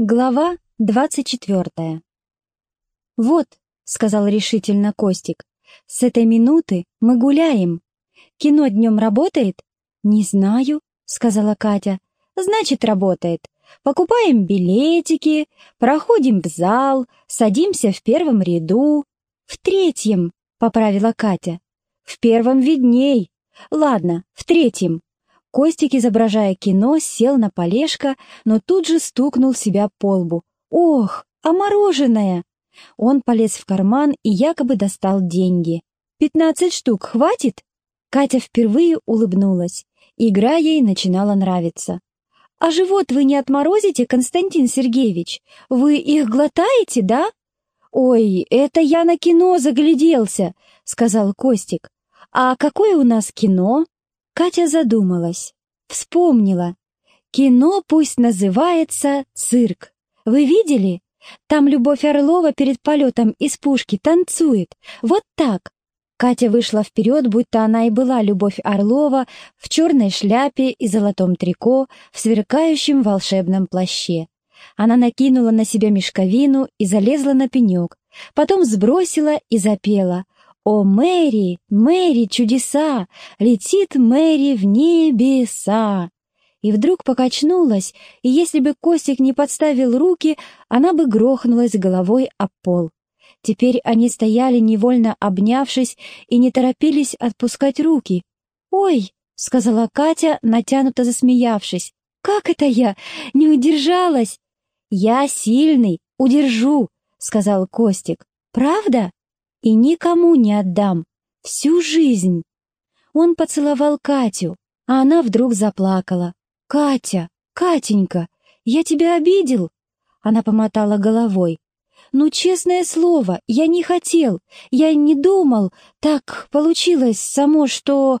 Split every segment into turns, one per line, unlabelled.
Глава двадцать четвертая. «Вот», — сказал решительно Костик, — «с этой минуты мы гуляем. Кино днем работает?» «Не знаю», — сказала Катя. «Значит, работает. Покупаем билетики, проходим в зал, садимся в первом ряду». «В третьем», — поправила Катя. «В первом видней. Ладно, в третьем. Костик, изображая кино, сел на полежка, но тут же стукнул себя по лбу. «Ох, а мороженое!» Он полез в карман и якобы достал деньги. «Пятнадцать штук хватит?» Катя впервые улыбнулась. Игра ей начинала нравиться. «А живот вы не отморозите, Константин Сергеевич? Вы их глотаете, да?» «Ой, это я на кино загляделся», — сказал Костик. «А какое у нас кино?» Катя задумалась, вспомнила. Кино пусть называется «Цирк». Вы видели? Там Любовь Орлова перед полетом из пушки танцует. Вот так. Катя вышла вперед, будто она и была Любовь Орлова в черной шляпе и золотом трико, в сверкающем волшебном плаще. Она накинула на себя мешковину и залезла на пенек, потом сбросила и запела — «О, Мэри, Мэри, чудеса! Летит Мэри в небеса!» И вдруг покачнулась, и если бы Костик не подставил руки, она бы грохнулась головой об пол. Теперь они стояли, невольно обнявшись, и не торопились отпускать руки. «Ой!» — сказала Катя, натянуто засмеявшись. «Как это я? Не удержалась!» «Я сильный, удержу!» — сказал Костик. «Правда?» И никому не отдам. Всю жизнь. Он поцеловал Катю, а она вдруг заплакала. «Катя, Катенька, я тебя обидел?» Она помотала головой. «Ну, честное слово, я не хотел, я не думал. Так получилось само, что...»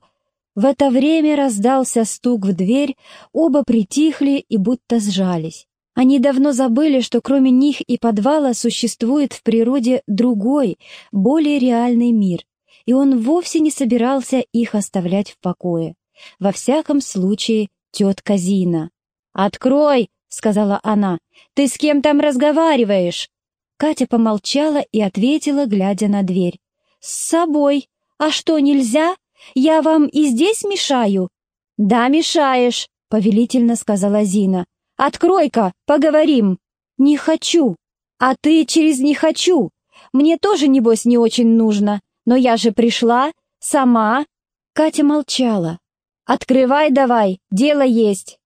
В это время раздался стук в дверь, оба притихли и будто сжались. Они давно забыли, что кроме них и подвала существует в природе другой, более реальный мир, и он вовсе не собирался их оставлять в покое. Во всяком случае, тетка Зина. «Открой!» — сказала она. «Ты с кем там разговариваешь?» Катя помолчала и ответила, глядя на дверь. «С собой. А что, нельзя? Я вам и здесь мешаю?» «Да, мешаешь», — повелительно сказала Зина. Открой-ка, поговорим!» «Не хочу!» «А ты через «не хочу!» Мне тоже, небось, не очень нужно, но я же пришла, сама!» Катя молчала. «Открывай давай, дело есть!»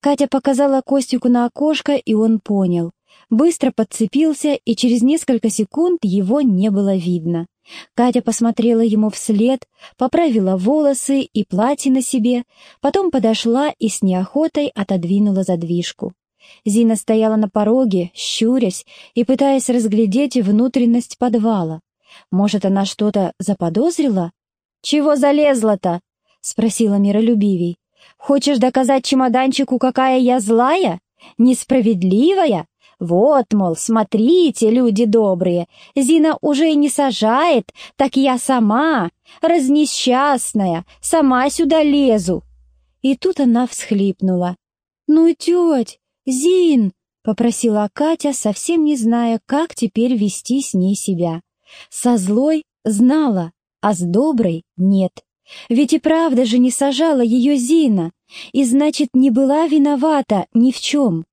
Катя показала Костику на окошко, и он понял. Быстро подцепился, и через несколько секунд его не было видно. Катя посмотрела ему вслед, поправила волосы и платье на себе, потом подошла и с неохотой отодвинула задвижку. Зина стояла на пороге, щурясь и пытаясь разглядеть внутренность подвала. Может, она что-то заподозрила? «Чего залезла-то?» — спросила миролюбивей. «Хочешь доказать чемоданчику, какая я злая? Несправедливая? Вот, мол, смотрите, люди добрые, Зина уже не сажает, так я сама, разнесчастная, сама сюда лезу. И тут она всхлипнула. «Ну, теть, Зин!» — попросила Катя, совсем не зная, как теперь вести с ней себя. Со злой знала, а с доброй нет. Ведь и правда же не сажала ее Зина, и значит, не была виновата ни в чем.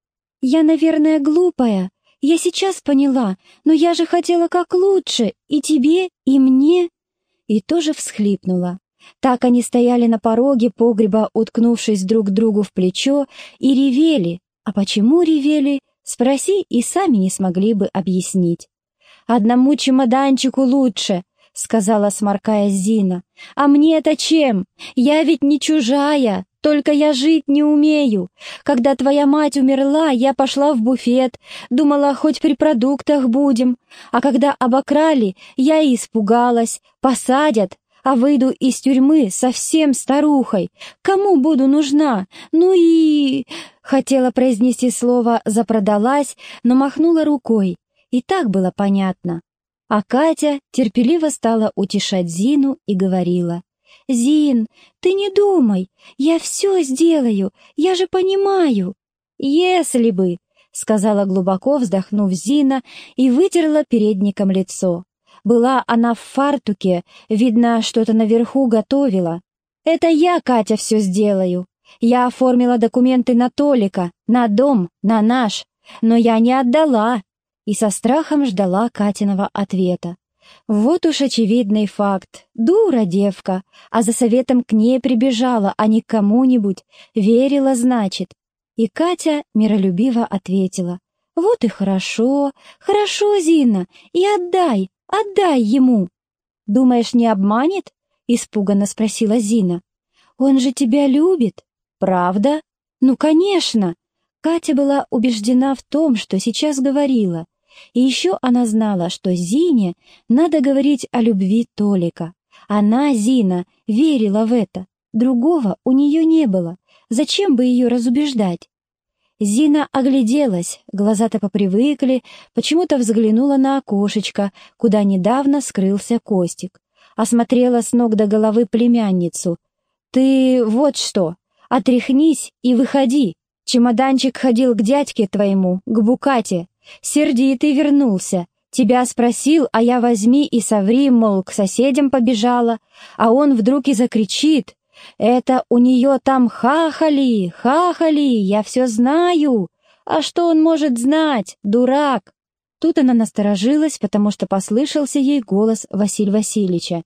«Я, наверное, глупая. Я сейчас поняла, но я же хотела как лучше, и тебе, и мне». И тоже всхлипнула. Так они стояли на пороге погреба, уткнувшись друг другу в плечо, и ревели. А почему ревели, спроси, и сами не смогли бы объяснить. «Одному чемоданчику лучше», — сказала, сморкая Зина. «А мне-то чем? Я ведь не чужая, только я жить не умею. Когда твоя мать умерла, я пошла в буфет, думала, хоть при продуктах будем. А когда обокрали, я испугалась. Посадят, а выйду из тюрьмы совсем старухой. Кому буду нужна? Ну и...» Хотела произнести слово «запродалась», но махнула рукой. И так было понятно. А Катя терпеливо стала утешать Зину и говорила. «Зин, ты не думай, я все сделаю, я же понимаю». «Если бы», —— сказала глубоко, вздохнув Зина, и вытерла передником лицо. Была она в фартуке, видно, что-то наверху готовила. «Это я, Катя, все сделаю. Я оформила документы на Толика, на дом, на наш, но я не отдала». И со страхом ждала Катиного ответа. Вот уж очевидный факт. Дура девка, а за советом к ней прибежала, а не к кому-нибудь. Верила, значит. И Катя миролюбиво ответила. «Вот и хорошо, хорошо, Зина, и отдай, отдай ему». «Думаешь, не обманет?» — испуганно спросила Зина. «Он же тебя любит, правда?» «Ну, конечно!» Катя была убеждена в том, что сейчас говорила. И еще она знала, что Зине надо говорить о любви Толика. Она, Зина, верила в это. Другого у нее не было. Зачем бы ее разубеждать? Зина огляделась, глаза-то попривыкли, почему-то взглянула на окошечко, куда недавно скрылся Костик. Осмотрела с ног до головы племянницу. «Ты вот что, отряхнись и выходи. Чемоданчик ходил к дядьке твоему, к Букате. Сердитый вернулся. Тебя спросил, а я возьми и соври, мол, к соседям побежала. А он вдруг и закричит. Это у нее там хахали, хахали, я все знаю. А что он может знать, дурак? Тут она насторожилась, потому что послышался ей голос Василия Васильевича.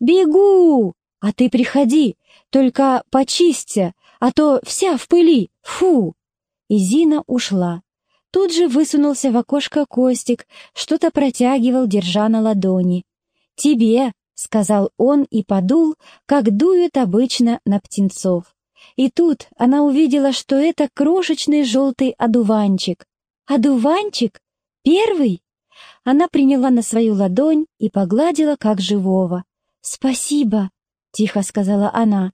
«Бегу! А ты приходи, только почисться, а то вся в пыли, фу!» И Зина ушла. Тут же высунулся в окошко Костик, что-то протягивал, держа на ладони. «Тебе!» — сказал он и подул, как дуют обычно на птенцов. И тут она увидела, что это крошечный желтый одуванчик. «Одуванчик? Первый?» Она приняла на свою ладонь и погладила, как живого. «Спасибо», — тихо сказала она.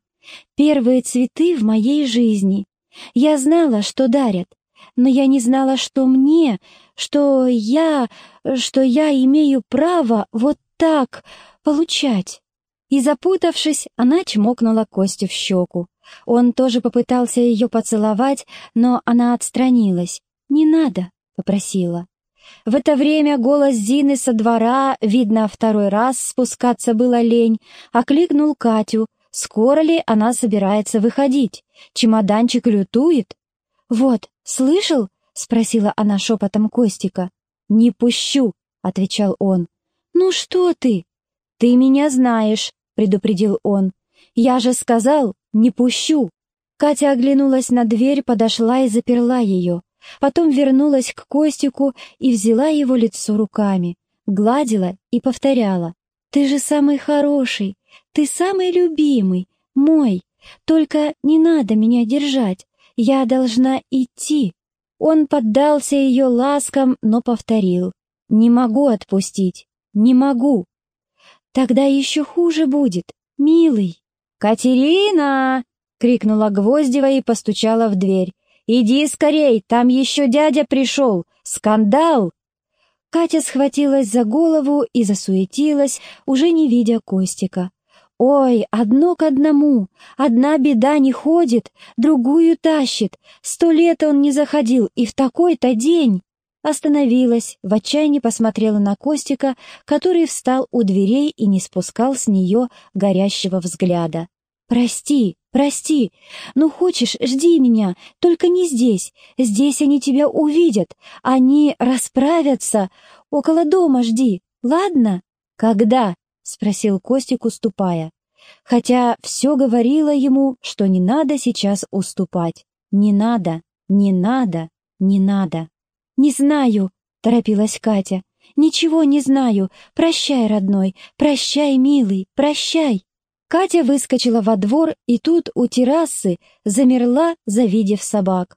«Первые цветы в моей жизни. Я знала, что дарят, но я не знала, что мне, что я, что я имею право вот так получать. И запутавшись, она чмокнула Костю в щеку. Он тоже попытался ее поцеловать, но она отстранилась. «Не надо», — попросила. В это время голос Зины со двора, видно, второй раз спускаться было лень, окликнул Катю. Скоро ли она собирается выходить? Чемоданчик лютует? «Вот, слышал?» — спросила она шепотом Костика. «Не пущу», — отвечал он. «Ну что ты?» «Ты меня знаешь», — предупредил он. «Я же сказал, не пущу». Катя оглянулась на дверь, подошла и заперла ее. Потом вернулась к Костику и взяла его лицо руками, гладила и повторяла. «Ты же самый хороший, ты самый любимый, мой. Только не надо меня держать, я должна идти. Он поддался ее ласкам, но повторил. Не могу отпустить, не могу. Тогда еще хуже будет, милый. «Катерина!» — крикнула Гвоздева и постучала в дверь. «Иди скорей, там еще дядя пришел! Скандал!» Катя схватилась за голову и засуетилась, уже не видя Костика. Ой, одно к одному, одна беда не ходит, другую тащит. Сто лет он не заходил, и в такой-то день. Остановилась, в отчаянии посмотрела на Костика, который встал у дверей и не спускал с нее горящего взгляда. «Прости, прости. Ну, хочешь, жди меня, только не здесь. Здесь они тебя увидят. Они расправятся. Около дома жди, ладно?» «Когда?» — спросил Костик, уступая. Хотя все говорило ему, что не надо сейчас уступать. Не надо, не надо, не надо. «Не знаю», — торопилась Катя. «Ничего не знаю. Прощай, родной, прощай, милый, прощай». Катя выскочила во двор и тут у террасы замерла, завидев собак.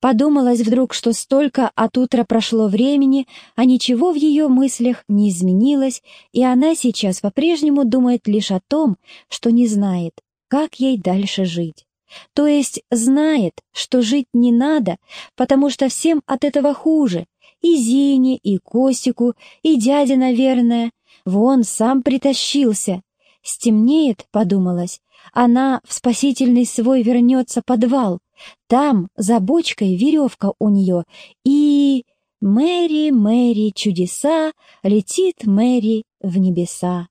Подумалось вдруг, что столько от утра прошло времени, а ничего в ее мыслях не изменилось, и она сейчас по-прежнему думает лишь о том, что не знает, как ей дальше жить. То есть знает, что жить не надо, потому что всем от этого хуже. И Зине, и Косику, и дяде, наверное. Вон сам притащился. Стемнеет, подумалось, она в спасительный свой вернется подвал — Там за бочкой веревка у нее, и... Мэри, Мэри, чудеса, летит Мэри в небеса.